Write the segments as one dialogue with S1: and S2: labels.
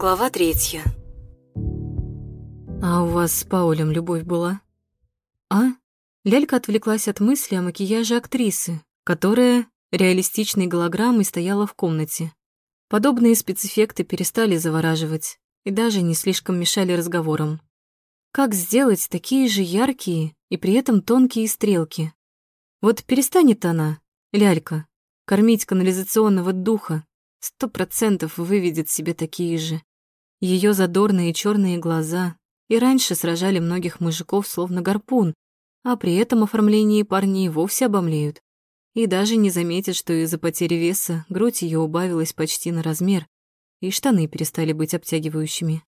S1: Глава третья.
S2: «А у вас с Паулем любовь была?» «А?» Лялька отвлеклась от мысли о макияже актрисы, которая реалистичной голограммой стояла в комнате. Подобные спецэффекты перестали завораживать и даже не слишком мешали разговорам. Как сделать такие же яркие и при этом тонкие стрелки? Вот перестанет она, лялька, кормить канализационного духа, сто процентов выведет себе такие же. Ее задорные черные глаза и раньше сражали многих мужиков словно гарпун, а при этом оформлении парни вовсе обомлеют. И даже не заметят, что из-за потери веса грудь ее убавилась почти на размер, и штаны перестали быть обтягивающими.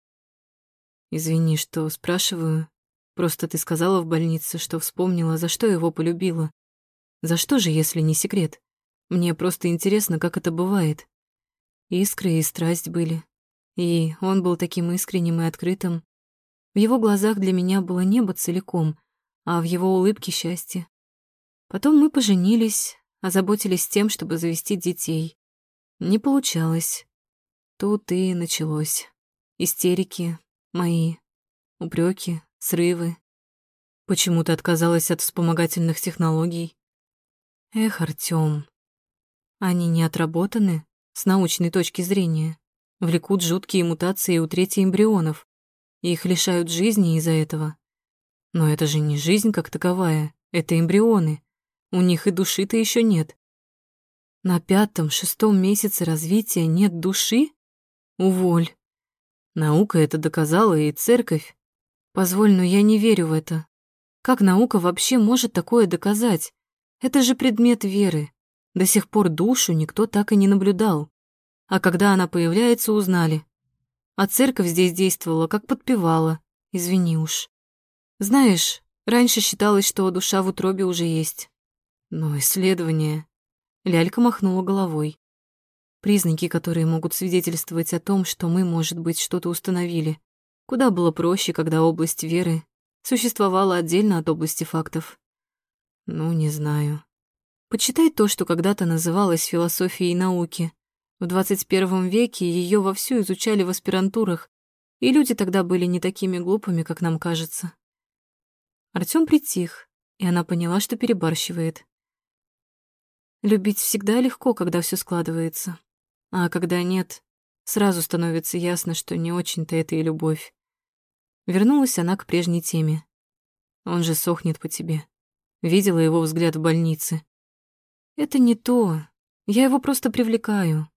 S2: «Извини, что спрашиваю. Просто ты сказала в больнице, что вспомнила, за что его полюбила. За что же, если не секрет? Мне просто интересно, как это бывает. Искры и страсть были. И он был таким искренним и открытым. В его глазах для меня было небо целиком, а в его улыбке счастье. Потом мы поженились, озаботились тем, чтобы завести детей. Не получалось. Тут и началось. Истерики мои, упреки, срывы. Почему ты отказалась от вспомогательных технологий? Эх, Артём, они не отработаны с научной точки зрения, влекут жуткие мутации у трети эмбрионов. Их лишают жизни из-за этого. Но это же не жизнь как таковая, это эмбрионы. У них и души-то еще нет. На пятом-шестом месяце развития нет души? Уволь. Наука это доказала, и церковь. Позволь, но я не верю в это. Как наука вообще может такое доказать? Это же предмет веры. До сих пор душу никто так и не наблюдал. А когда она появляется, узнали. А церковь здесь действовала, как подпевала. Извини уж. Знаешь, раньше считалось, что душа в утробе уже есть. Но исследование... Лялька махнула головой. Признаки, которые могут свидетельствовать о том, что мы, может быть, что-то установили. Куда было проще, когда область веры существовала отдельно от области фактов. Ну, не знаю. Почитай то, что когда-то называлось философией науки. В 21 веке ее вовсю изучали в аспирантурах, и люди тогда были не такими глупыми, как нам кажется. Артём притих, и она поняла, что перебарщивает. Любить всегда легко, когда все складывается. А когда нет, сразу становится ясно, что не очень-то это и любовь. Вернулась она к прежней теме. Он же сохнет по тебе. Видела его взгляд в больнице. Это не то. Я его просто привлекаю.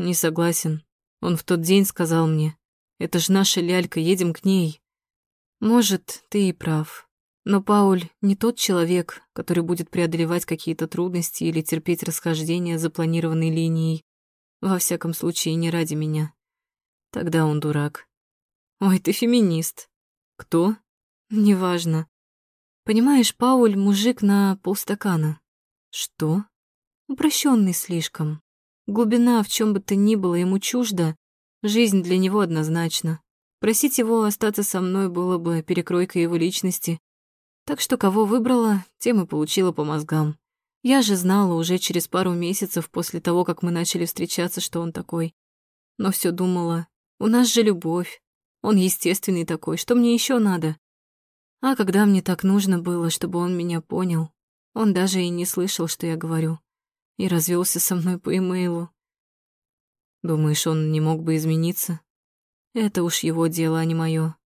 S2: Не согласен. Он в тот день сказал мне, это ж наша лялька, едем к ней. Может, ты и прав. Но Пауль не тот человек, который будет преодолевать какие-то трудности или терпеть расхождения запланированной линией. Во всяком случае, не ради меня. Тогда он дурак. Ой, ты феминист. Кто? Неважно. Понимаешь, Пауль мужик на полстакана. Что? Упрощенный слишком. Глубина в чем бы то ни было ему чужда, жизнь для него однозначна. Просить его остаться со мной было бы перекройкой его личности. Так что кого выбрала, тем и получила по мозгам. Я же знала уже через пару месяцев после того, как мы начали встречаться, что он такой. Но все думала, у нас же любовь. Он естественный такой, что мне еще надо? А когда мне так нужно было, чтобы он меня понял, он даже и не слышал, что я говорю, и развелся со мной по имейлу. Думаешь, он не мог бы измениться? Это уж его дело, а не мое.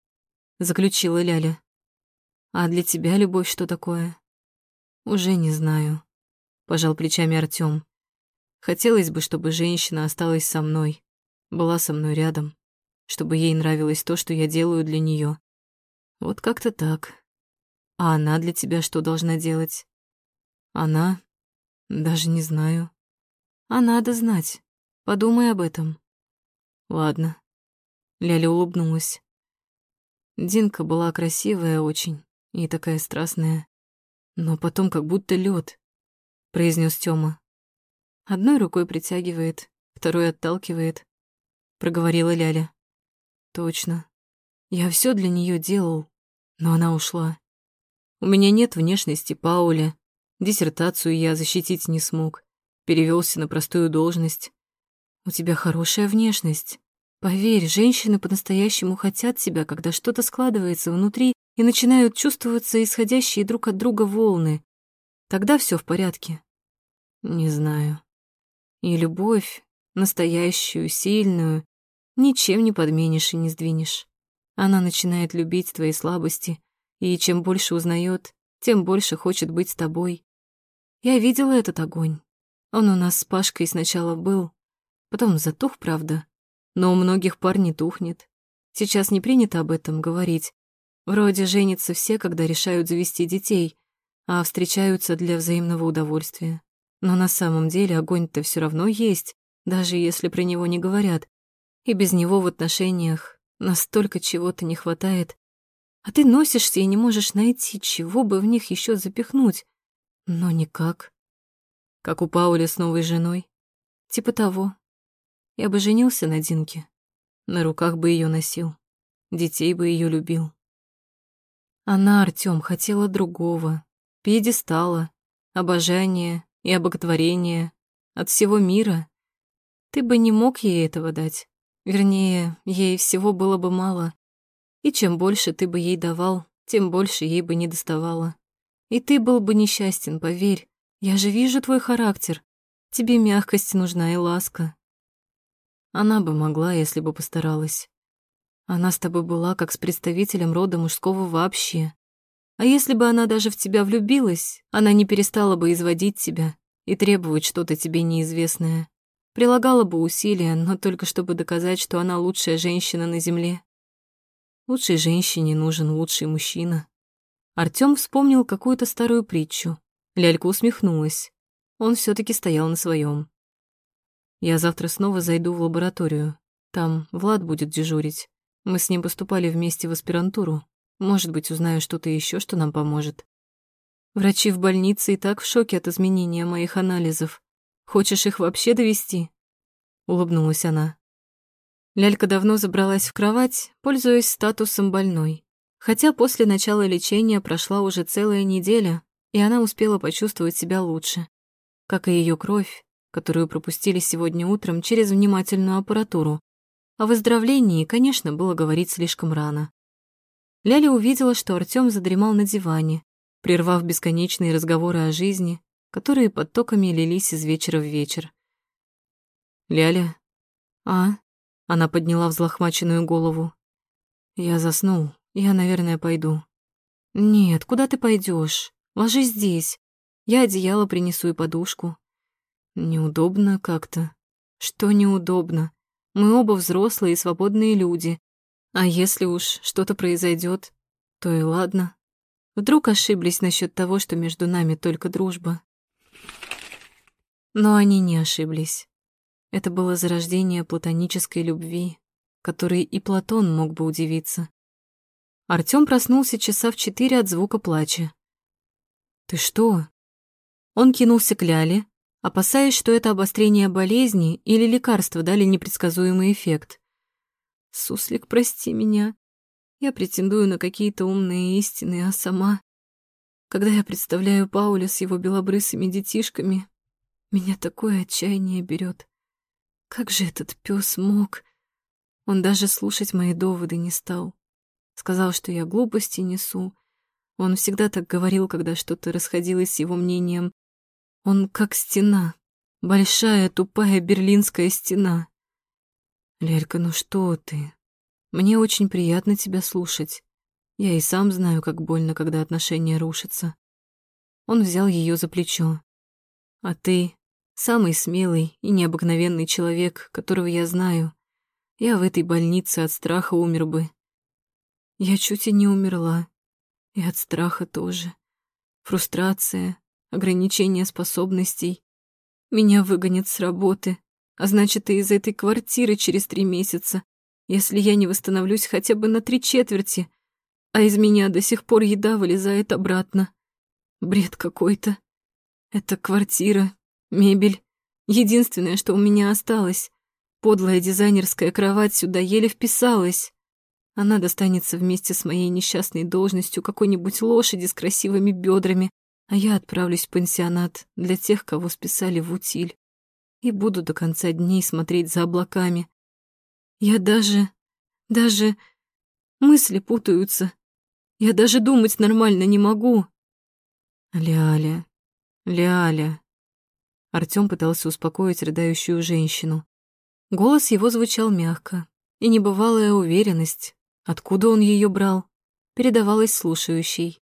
S2: Заключила Ляля. А для тебя любовь что такое? Уже не знаю. Пожал плечами Артём. Хотелось бы, чтобы женщина осталась со мной, была со мной рядом, чтобы ей нравилось то, что я делаю для нее. Вот как-то так. А она для тебя что должна делать? Она? Даже не знаю. А надо знать. Подумай об этом. Ладно. Ляля улыбнулась. Динка была красивая очень и такая страстная. Но потом как будто лед, произнес Тёма. Одной рукой притягивает, второй отталкивает, проговорила Ляля. Точно. Я все для нее делал, но она ушла. У меня нет внешности Пауля. Диссертацию я защитить не смог. Перевелся на простую должность. У тебя хорошая внешность, Поверь, женщины по-настоящему хотят тебя, когда что-то складывается внутри и начинают чувствоваться исходящие друг от друга волны. Тогда все в порядке. Не знаю. И любовь, настоящую, сильную, ничем не подменишь и не сдвинешь. Она начинает любить твои слабости, и чем больше узнает, тем больше хочет быть с тобой. Я видела этот огонь. Он у нас с Пашкой сначала был, потом затух, правда, но у многих пар не тухнет. Сейчас не принято об этом говорить. Вроде женятся все, когда решают завести детей, а встречаются для взаимного удовольствия. Но на самом деле огонь-то все равно есть, даже если про него не говорят. И без него в отношениях настолько чего-то не хватает. А ты носишься и не можешь найти, чего бы в них еще запихнуть. Но никак. Как у Пауля с новой женой. Типа того. Я бы женился на Динке. На руках бы ее носил. Детей бы ее любил. Она, Артём, хотела другого. Пьедестала, обожания и обоготворения от всего мира. Ты бы не мог ей этого дать. Вернее, ей всего было бы мало. И чем больше ты бы ей давал, тем больше ей бы не доставало. И ты был бы несчастен, поверь. Я же вижу твой характер. Тебе мягкость нужна и ласка. Она бы могла, если бы постаралась. Она с тобой была как с представителем рода мужского вообще. А если бы она даже в тебя влюбилась, она не перестала бы изводить тебя и требовать что-то тебе неизвестное. Прилагала бы усилия, но только чтобы доказать, что она лучшая женщина на земле. Лучшей женщине нужен лучший мужчина. Артём вспомнил какую-то старую притчу. Лялька усмехнулась. Он все таки стоял на своем. Я завтра снова зайду в лабораторию. Там Влад будет дежурить. Мы с ним поступали вместе в аспирантуру. Может быть, узнаю что-то еще, что нам поможет. Врачи в больнице и так в шоке от изменения моих анализов. Хочешь их вообще довести? Улыбнулась она. Лялька давно забралась в кровать, пользуясь статусом больной. Хотя после начала лечения прошла уже целая неделя, и она успела почувствовать себя лучше. Как и ее кровь, которую пропустили сегодня утром через внимательную аппаратуру. О выздоровлении, конечно, было говорить слишком рано. Ляля увидела, что Артём задремал на диване, прервав бесконечные разговоры о жизни, которые потоками лились из вечера в вечер. «Ляля?» «А?» Она подняла взлохмаченную голову. «Я заснул. Я, наверное, пойду». «Нет, куда ты пойдешь? Ложись здесь. Я одеяло принесу и подушку. Неудобно как-то. Что неудобно? Мы оба взрослые и свободные люди. А если уж что-то произойдет, то и ладно. Вдруг ошиблись насчет того, что между нами только дружба. Но они не ошиблись. Это было зарождение платонической любви, которой и Платон мог бы удивиться. Артём проснулся часа в четыре от звука плача. «Ты что?» Он кинулся к Ляле, опасаясь, что это обострение болезни или лекарства дали непредсказуемый эффект. «Суслик, прости меня. Я претендую на какие-то умные истины, а сама... Когда я представляю Пауля с его белобрысыми детишками, меня такое отчаяние берет. Как же этот пес мог? Он даже слушать мои доводы не стал. Сказал, что я глупости несу. Он всегда так говорил, когда что-то расходилось с его мнением, он как стена. Большая, тупая берлинская стена. Лерка, ну что ты? Мне очень приятно тебя слушать. Я и сам знаю, как больно, когда отношения рушатся. Он взял ее за плечо. А ты самый смелый и необыкновенный человек, которого я знаю. Я в этой больнице от страха умер бы. Я чуть и не умерла. И от страха тоже. Фрустрация, ограничение способностей. Меня выгонят с работы, а значит, и из этой квартиры через три месяца, если я не восстановлюсь хотя бы на три четверти, а из меня до сих пор еда вылезает обратно. Бред какой-то. Это квартира, мебель, единственное, что у меня осталось. Подлая дизайнерская кровать сюда еле вписалась. Она достанется вместе с моей несчастной должностью какой-нибудь лошади с красивыми бедрами, а я отправлюсь в пансионат для тех, кого списали в утиль, и буду до конца дней смотреть за облаками. Я даже... даже... мысли путаются. Я даже думать нормально не могу. Ляля, Ляля. Артём пытался успокоить рыдающую женщину. Голос его звучал мягко, и небывалая уверенность, откуда он ее брал, передавалась слушающей.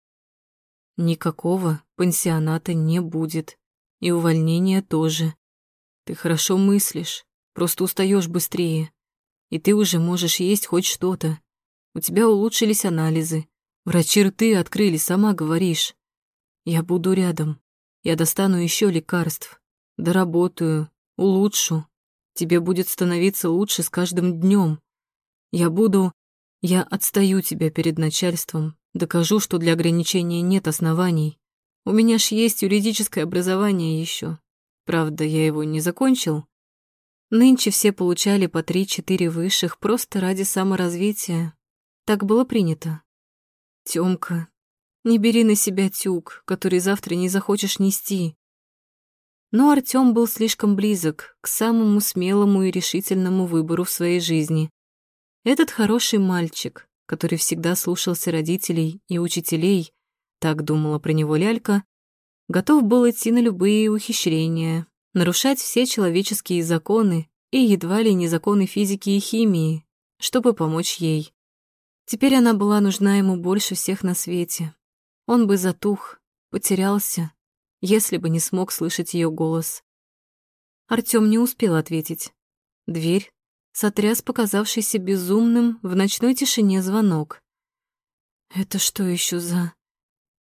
S2: Никакого пансионата не будет, и увольнения тоже. Ты хорошо мыслишь, просто устаешь быстрее, и ты уже можешь есть хоть что-то. У тебя улучшились анализы, врачи рты открыли, сама говоришь. Я буду рядом, я достану еще лекарств, доработаю, улучшу. Тебе будет становиться лучше с каждым днем. Я буду... Я отстаю тебя перед начальством, докажу, что для ограничения нет оснований. У меня ж есть юридическое образование еще. Правда, я его не закончил. Нынче все получали по три-четыре высших просто ради саморазвития. Так было принято. Тёмка, не бери на себя тюк, который завтра не захочешь нести. Но Артём был слишком близок к самому смелому и решительному выбору в своей жизни. Этот хороший мальчик, который всегда слушался родителей и учителей, так думала про него лялька, готов был идти на любые ухищрения, нарушать все человеческие законы и едва ли не законы физики и химии, чтобы помочь ей. Теперь она была нужна ему больше всех на свете. Он бы затух, потерялся, если бы не смог слышать ее голос. Артём не успел ответить. Дверь сотряс показавшийся безумным в ночной тишине звонок. «Это что еще за...»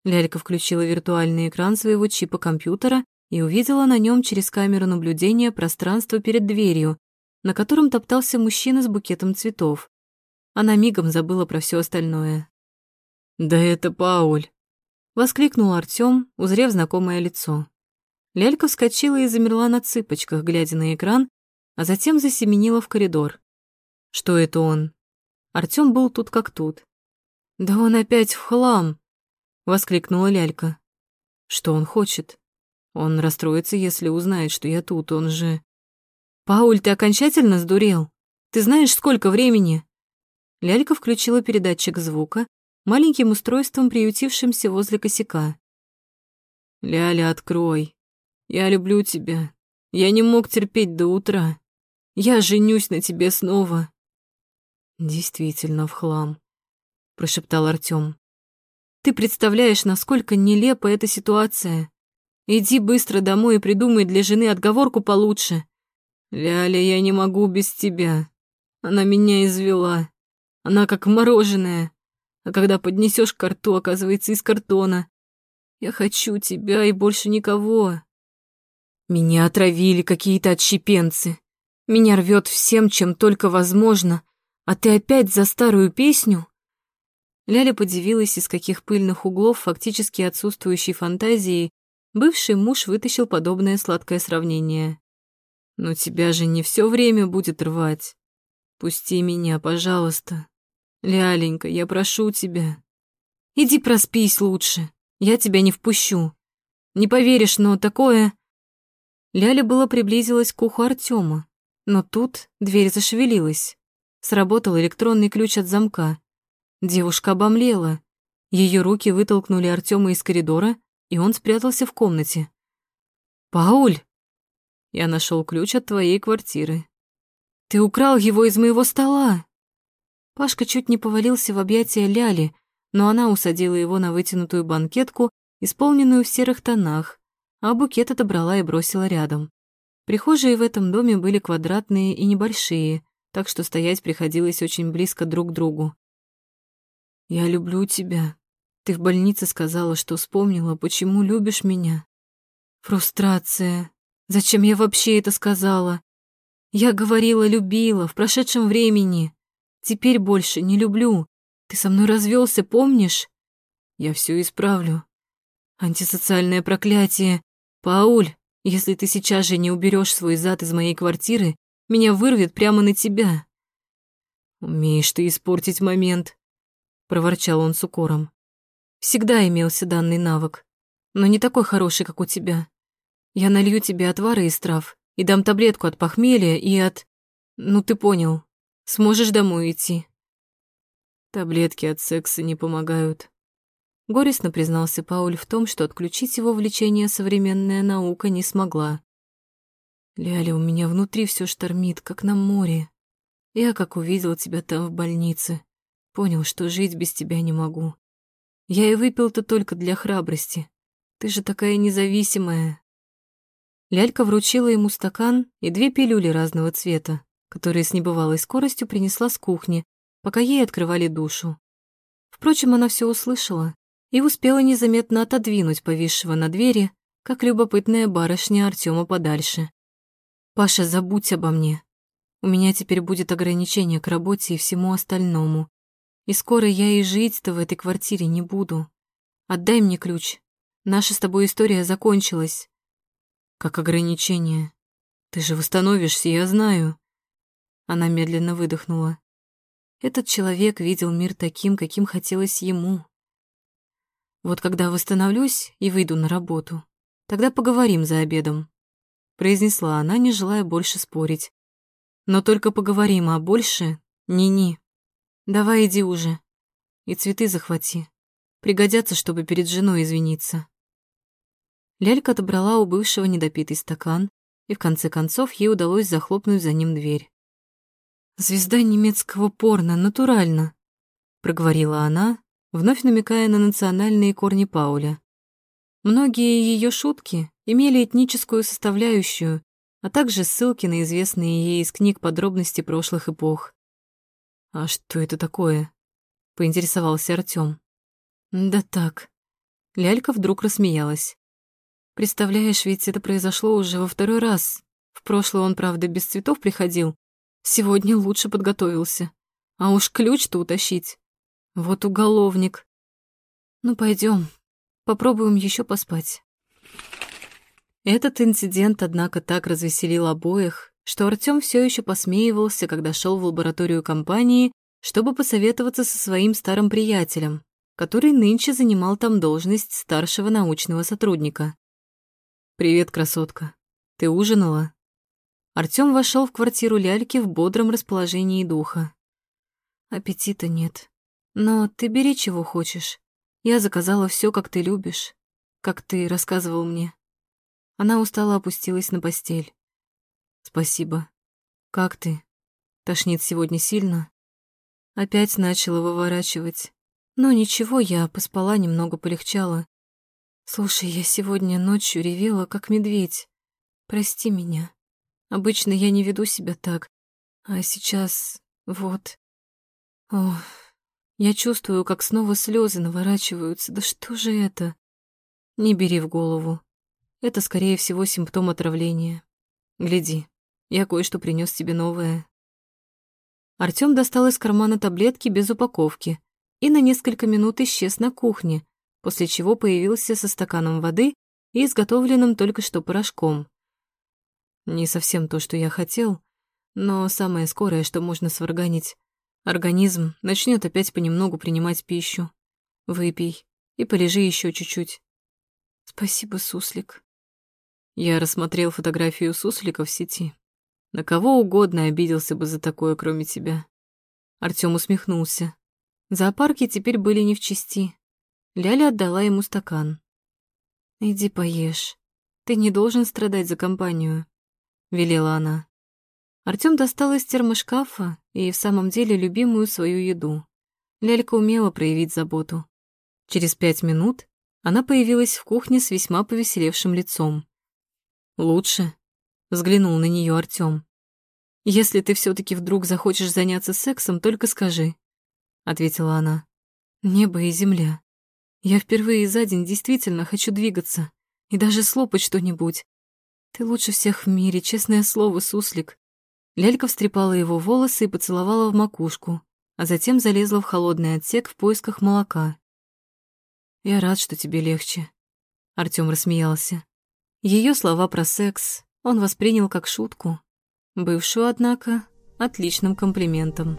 S2: Лялька включила виртуальный экран своего чипа компьютера и увидела на нем через камеру наблюдения пространство перед дверью, на котором топтался мужчина с букетом цветов. Она мигом забыла про все остальное. «Да это Пауль!» — воскликнул Артём, узрев знакомое лицо. Лялька вскочила и замерла на цыпочках, глядя на экран, а затем засеменила в коридор. Что это он? Артём был тут как тут. «Да он опять в хлам!» — воскликнула лялька. «Что он хочет? Он расстроится, если узнает, что я тут, он же...» «Пауль, ты окончательно сдурел? Ты знаешь, сколько времени?» Лялька включила передатчик звука, маленьким устройством, приютившимся возле косяка. «Ляля, открой. Я люблю тебя. Я не мог терпеть до утра. Я женюсь на тебе снова. Действительно в хлам, прошептал Артём. Ты представляешь, насколько нелепа эта ситуация. Иди быстро домой и придумай для жены отговорку получше. Ляля, я не могу без тебя. Она меня извела. Она как мороженое. А когда поднесешь к рту, оказывается из картона. Я хочу тебя и больше никого. Меня отравили какие-то отщепенцы. Меня рвет всем, чем только возможно, а ты опять за старую песню?» Ляля подивилась, из каких пыльных углов фактически отсутствующей фантазии бывший муж вытащил подобное сладкое сравнение. «Но тебя же не все время будет рвать. Пусти меня, пожалуйста. Ляленька, я прошу тебя. Иди проспись лучше, я тебя не впущу. Не поверишь, но такое...» Ляля было приблизилась к уху Артема, но тут дверь зашевелилась. Сработал электронный ключ от замка. Девушка обомлела. Ее руки вытолкнули Артема из коридора, и он спрятался в комнате. «Пауль!» «Я нашел ключ от твоей квартиры». «Ты украл его из моего стола!» Пашка чуть не повалился в объятия Ляли, но она усадила его на вытянутую банкетку, исполненную в серых тонах, а букет отобрала и бросила рядом. Прихожие в этом доме были квадратные и небольшие, так что стоять приходилось очень близко друг к другу. «Я люблю тебя. Ты в больнице сказала, что вспомнила, почему любишь меня. Фрустрация. Зачем я вообще это сказала? Я говорила, любила, в прошедшем времени. Теперь больше не люблю. Ты со мной развелся, помнишь? Я все исправлю. Антисоциальное проклятие. Пауль, если ты сейчас же не уберешь свой зад из моей квартиры, меня вырвет прямо на тебя. Умеешь ты испортить момент, проворчал он с укором. Всегда имелся данный навык, но не такой хороший, как у тебя. Я налью тебе отвары из трав и дам таблетку от похмелья и от... Ну, ты понял. Сможешь домой идти?»
S1: «Таблетки от секса не помогают», — горестно признался Пауль в том, что отключить его влечение современная наука не смогла. «Ляля, у меня внутри все штормит, как на море. Я, как увидел тебя там в больнице, понял, что жить без тебя не могу. Я и выпил-то только для храбрости. Ты же такая независимая».
S2: Лялька вручила ему стакан и две пилюли разного цвета, которые с небывалой скоростью принесла с кухни, пока ей открывали душу. Впрочем, она все услышала и успела незаметно отодвинуть повисшего на двери, как любопытная барышня Артема подальше. «Паша, забудь обо мне. У меня теперь будет ограничение к работе и всему остальному. И скоро я и жить-то в этой квартире не буду. Отдай мне ключ. Наша с тобой история закончилась».
S1: «Как ограничение? Ты же восстановишься, я знаю».
S2: Она медленно выдохнула. Этот человек видел мир таким, каким хотелось ему. Вот когда восстановлюсь и выйду на работу, тогда поговорим за обедом, произнесла она, не желая больше спорить. Но только поговорим, а больше ни-ни. Давай иди уже. И цветы захвати. Пригодятся, чтобы перед женой извиниться. Лялька отобрала у бывшего недопитый стакан, и в конце концов ей удалось захлопнуть за ним дверь. «Звезда немецкого порно, натурально», — проговорила она, вновь намекая на национальные корни Пауля. Многие ее шутки имели этническую составляющую, а также ссылки на известные ей из книг подробности прошлых эпох.
S1: «А что это такое?» — поинтересовался Артём.
S2: «Да так». Лялька вдруг рассмеялась. «Представляешь, ведь это произошло уже во второй раз. В прошлый он, правда, без цветов приходил, Сегодня лучше подготовился. А уж ключ-то утащить. Вот уголовник. Ну, пойдем, попробуем еще поспать. Этот инцидент, однако, так развеселил обоих, что Артём все еще посмеивался, когда шел в лабораторию компании, чтобы посоветоваться со своим старым приятелем, который нынче занимал там должность старшего научного сотрудника.
S1: «Привет, красотка. Ты ужинала?»
S2: Артём вошел в квартиру ляльки в бодром расположении духа. Аппетита нет. Но ты бери чего хочешь. Я заказала все, как ты любишь, как ты рассказывал мне. Она устало опустилась на постель. Спасибо. Как ты? Тошнит сегодня сильно? Опять начала выворачивать. Но ничего, я поспала, немного полегчало. Слушай, я сегодня ночью ревела, как медведь. Прости меня. Обычно я не веду себя так, а сейчас вот. О, я чувствую, как снова слезы наворачиваются. Да что же это? Не бери в голову. Это, скорее всего, симптом отравления. Гляди, я кое-что принес тебе новое. Артём достал из кармана таблетки без упаковки и на несколько минут исчез на кухне, после чего появился со стаканом воды и изготовленным только что порошком. Не совсем то, что я хотел, но самое скорое, что можно сварганить. Организм начнет опять понемногу принимать пищу. Выпей и полежи еще чуть-чуть. Спасибо, суслик. Я рассмотрел фотографию суслика в сети. На кого угодно обиделся бы за такое, кроме тебя. Артём усмехнулся. Зоопарки теперь были не в чести. Ляля отдала ему стакан. «Иди поешь. Ты не должен страдать за компанию. — велела она. Артём достал из термошкафа и в самом деле любимую свою еду. Лялька умела проявить заботу. Через пять минут она появилась в кухне с весьма повеселевшим лицом. «Лучше?» — взглянул на неё Артём. «Если ты всё таки вдруг захочешь заняться сексом, только скажи», — ответила она. «Небо и земля. Я впервые за день действительно хочу двигаться и даже слопать что-нибудь. Ты лучше всех в мире, честное слово, суслик. Лялька встрепала его волосы и поцеловала в макушку, а затем залезла в холодный отсек в поисках молока. «Я рад, что тебе легче», — Артём рассмеялся. Ее слова про секс он воспринял как шутку, бывшую, однако, отличным комплиментом.